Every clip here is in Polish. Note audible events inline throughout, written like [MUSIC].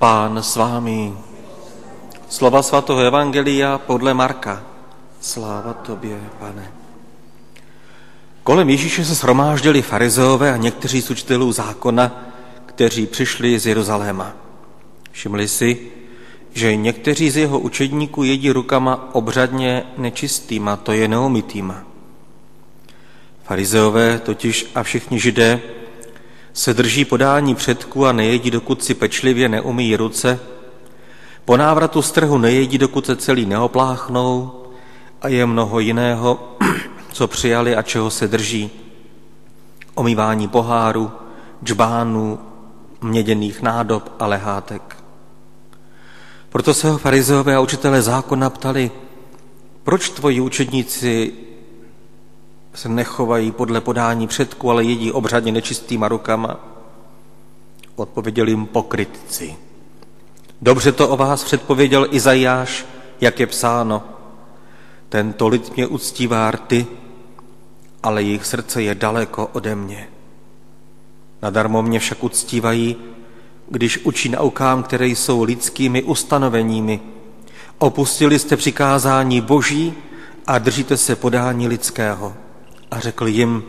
Pán s vámi. Slova svatého Evangelia podle Marka. Sláva tobě, pane. Kolem Ježíše se shromáždili farizeové a někteří z učitelů zákona, kteří přišli z Jeruzaléma. Všimli si, že někteří z jeho učedníků jedí rukama obřadně nečistýma, to je neumytýma. Farizeové totiž a všichni židé se drží podání předků a nejedí, dokud si pečlivě neumíjí ruce. Po návratu z trhu nejedí, dokud se celý neopláchnou a je mnoho jiného, [CLEARS THROAT] co přijali a čeho se drží. Omývání poháru, džbánů, měděných nádob a lehátek. Proto se ho farizeové a učitelé zákona ptali, proč tvoji učedníci se nechovají podle podání předku, ale jedí obřadně nečistýma rukama? Odpověděl jim pokrytci. Dobře to o vás předpověděl Izajáš, jak je psáno. Tento lid mě uctívá rty, ale jejich srdce je daleko ode mě. Nadarmo mě však uctívají, když učí naukám, které jsou lidskými ustanoveními. Opustili jste přikázání boží a držíte se podání lidského. A řekl jim,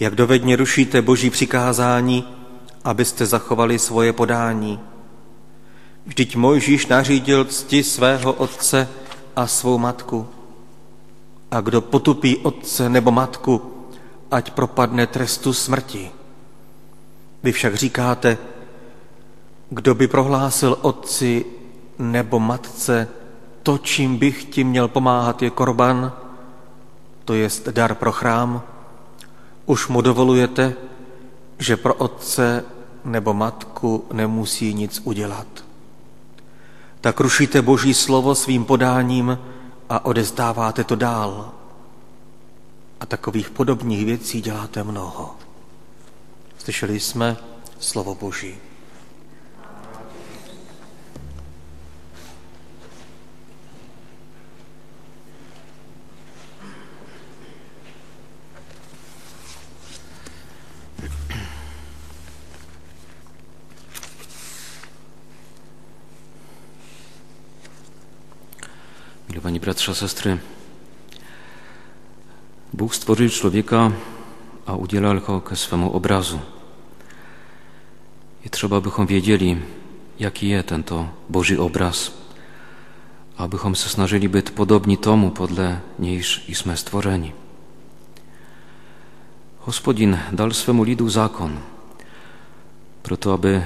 jak dovedně rušíte boží přikázání, abyste zachovali svoje podání. Vždyť Mojžíš nařídil cti svého otce a svou matku. A kdo potupí otce nebo matku, ať propadne trestu smrti. Vy však říkáte, kdo by prohlásil otci nebo matce, to, čím bych ti měl pomáhat, je korban, to jest dar pro chrám, už mu dovolujete, že pro otce nebo matku nemusí nic udělat. Tak rušíte Boží slovo svým podáním a odezdáváte to dál. A takových podobných věcí děláte mnoho. Slyšeli jsme slovo Boží. Milowani bratrze, sestry, Bóg stworzył człowieka, a udzielał go swemu obrazu. I trzeba bychom wiedzieli, jaki jest ten to Boży obraz, abychom se snażyli być podobni tomu, podle niż i sme stworzeni. Gospodin dal swemu lidu zakon, proto aby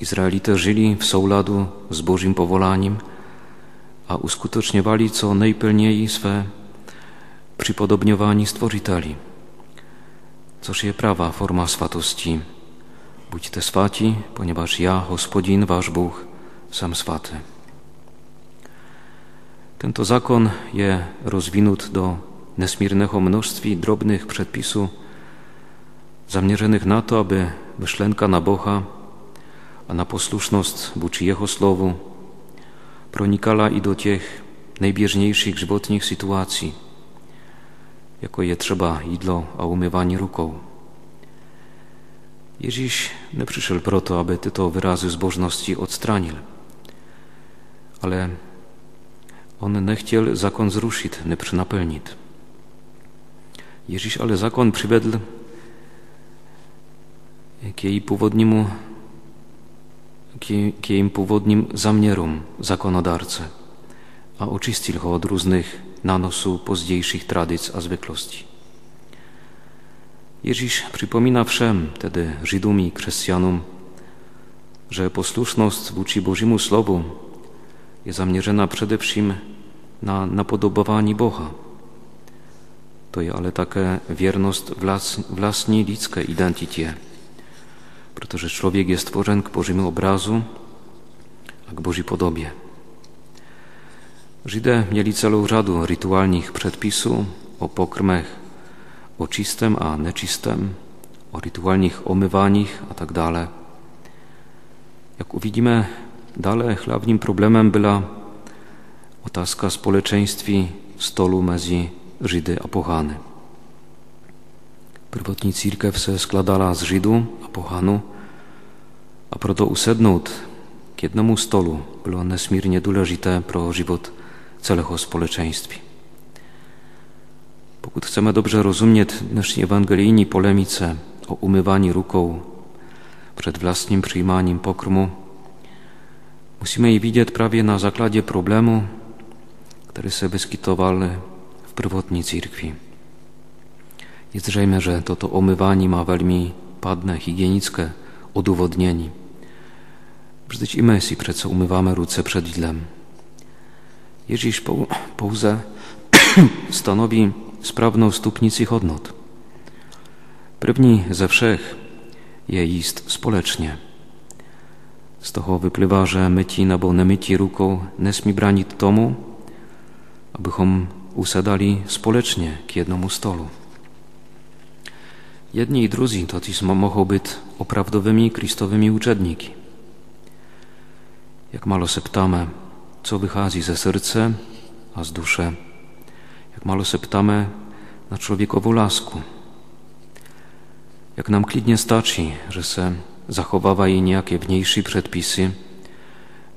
Izraelite żyli w souladu z Bożym powolaniem, a uskuteczniowali co najpełniej swe przypodobniowanie stworzyteli. Coż je prawa forma swatosti. Budźcie swaci, ponieważ ja, Gospodin, wasz Bóg, sam swaty. Tento zakon je rozwinut do nesmiernego mnóstwi drobnych przepisów zamierzonych na to, aby wyszlenka na Boha, a na posłuszność buczy Jeho słowu pronikala i do tych najbieżniejszych żywotnych sytuacji, jako je trzeba idlo a umywanie ruką. Ježíš nepřišel proto, aby tyto wyrazy zbożności odstranił, ale on nechtěl zakon zrušiť, nepřenaplniť. Ježíš ale zakon přivedl k jej původnímu k jej původním zaměrům zakonodárce a očistil ho od různých nanosů pozdějších tradic a zvyklostí. Ježíš przypomina všem, tedy Żydom i chrześcijanom, że posłuszność włóczy Bożemu Słowu jest zamierzona przede wszystkim na napodobowanie Boha. To jest ale také wierność własnej ludzkiej identycie, protože człowiek jest stworzony k Bożemu obrazu, a k Bożej podobie. Żydé mieli celou řadu rituálních předpisů o pokrmech o čistém a nečistém, o rituálních omyváních a tak dále. Jak uvidíme, dále hlavním problémem byla otázka společenství stolu mezi Židy a Pohany. Prvotní církev se skladala z Židů a Pohanu a proto usednout k jednomu stolu bylo nesmírně důležité pro život celého společenství. Pokud chceme dobře rozumět dnešní evangelijní polemice o umywaniu ruką przed własnym przyjmaniem pokrmu, musimy je widzieć prawie na zakładzie problemu, który się wyskytował w pierwotnej církwi. Jest zrzejme, że to to omywanie ma veľmi padne, higieniczne udowodnienie. Przecież i my si prece umywamy ruce przed idlem. Ježíš pouze [CLEARS THROAT] stanowi sprawną stupnicy hodnot. První ze všech je jíst společně. Z toho vyplývá, že mytí nebo nemytí rukou nesmí bránit tomu, abychom usedali společně k jednomu stolu. Jedni i drudzy totiž mohą być oprawdowymi Kristowymi uczedniki. Jak malo se ptamy, co wychodzi ze serca, a z duszy, jak malo se ptamy na człowiekową lasku, jak nam klidnie stači, że se zachowawají nějaké vnější předpisy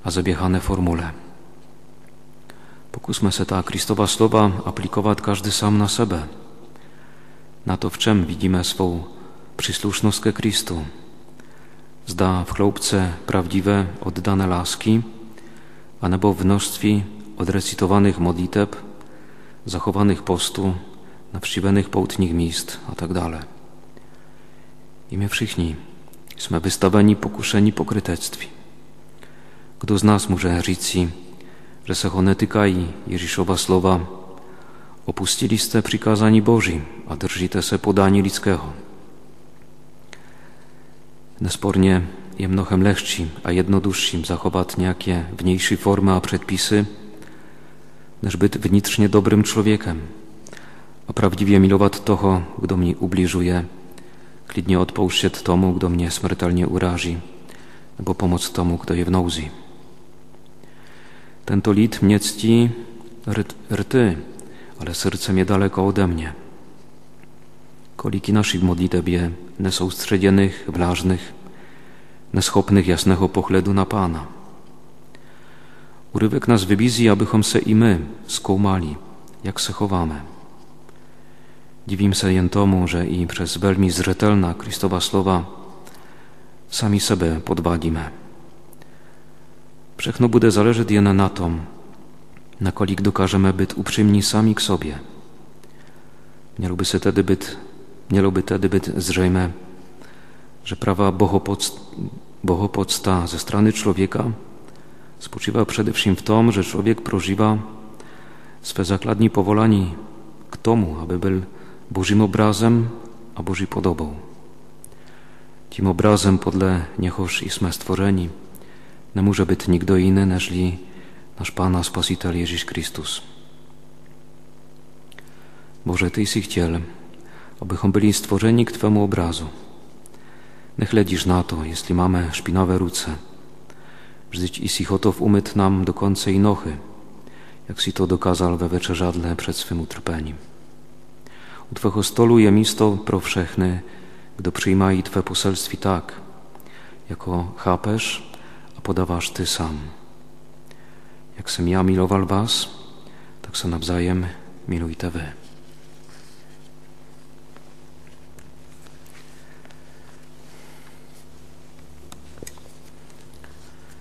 a zabiechane formule. Pokusme se ta Kristova slova aplikować każdy sam na sebe. Na to, w czym widzimy swą przysłuszność ke Kristu. Zda w chłopce prawdziwe, oddane laski, a nebo w množství odrecitowanych modliteb, zachowanych postu, nawściwenych połtnych miejsc, tak dalej. I my všichni jsme vystaveni pokušení pokrytectví. Kdo z nás může říci, že se ho netýkají Ježíšova slova Opustili jste přikázání Boží a držíte se podání lidského. Nespornie je mnohem lehčím a jednodušším zachovat nějaké vnější formy a předpisy, než být vnitřně dobrym człowiekiem, a prawdziwie milować toho, kto mi ubliżuje Klidnie odpouštět tomu, kdo mě smrtelně uráží, nebo pomoc tomu, kdo je v nouzi. Tento lid mě ctí rty, ale serce je daleko ode mnie. Koliki naszych modlitew je nesoustředěných, vlažnych, neschopnych jasnego pochledu na Pana. Urywek nas wybizji, abychom se i my skoumali, jak se chováme. Dziwim się jen tomu, że i przez veľmi zřetelná Kristova slova sami sebe podwadzimy. Všechno bude zależeć jen na tom, nakolik dokażemy być uprzejmi sami k sobie. Miałoby się tedy być, miałoby tedy być zrzejme, że prawa bohopodsta ze strony człowieka spoczywa przede wszystkim w tom, że człowiek prożywa swe zakladni powolani k tomu, aby był Bożym obrazem a Bożej podobą. Tym obrazem podle niechoż i sme stworzeni nie może być nikt inny, neżli nasz Pana Spasiciel Jezus Chrystus. Boże, Ty jsi chtěl, abychom byli stworzeni k Twemu obrazu. Nie chledzisz na to, jeśli mamy szpinawe ruce. Żyć i si hotów umyt nam do końca i nochy, jak si to dokazał we wieczerzadle przed swym utrpeniem. U Twego stolu je místo pro všechny, kdo přijímají Tvé poselství tak, jako chápeš a podáváš Ty sám. Jak jsem já miloval vás, tak se navzájem milujte Vy.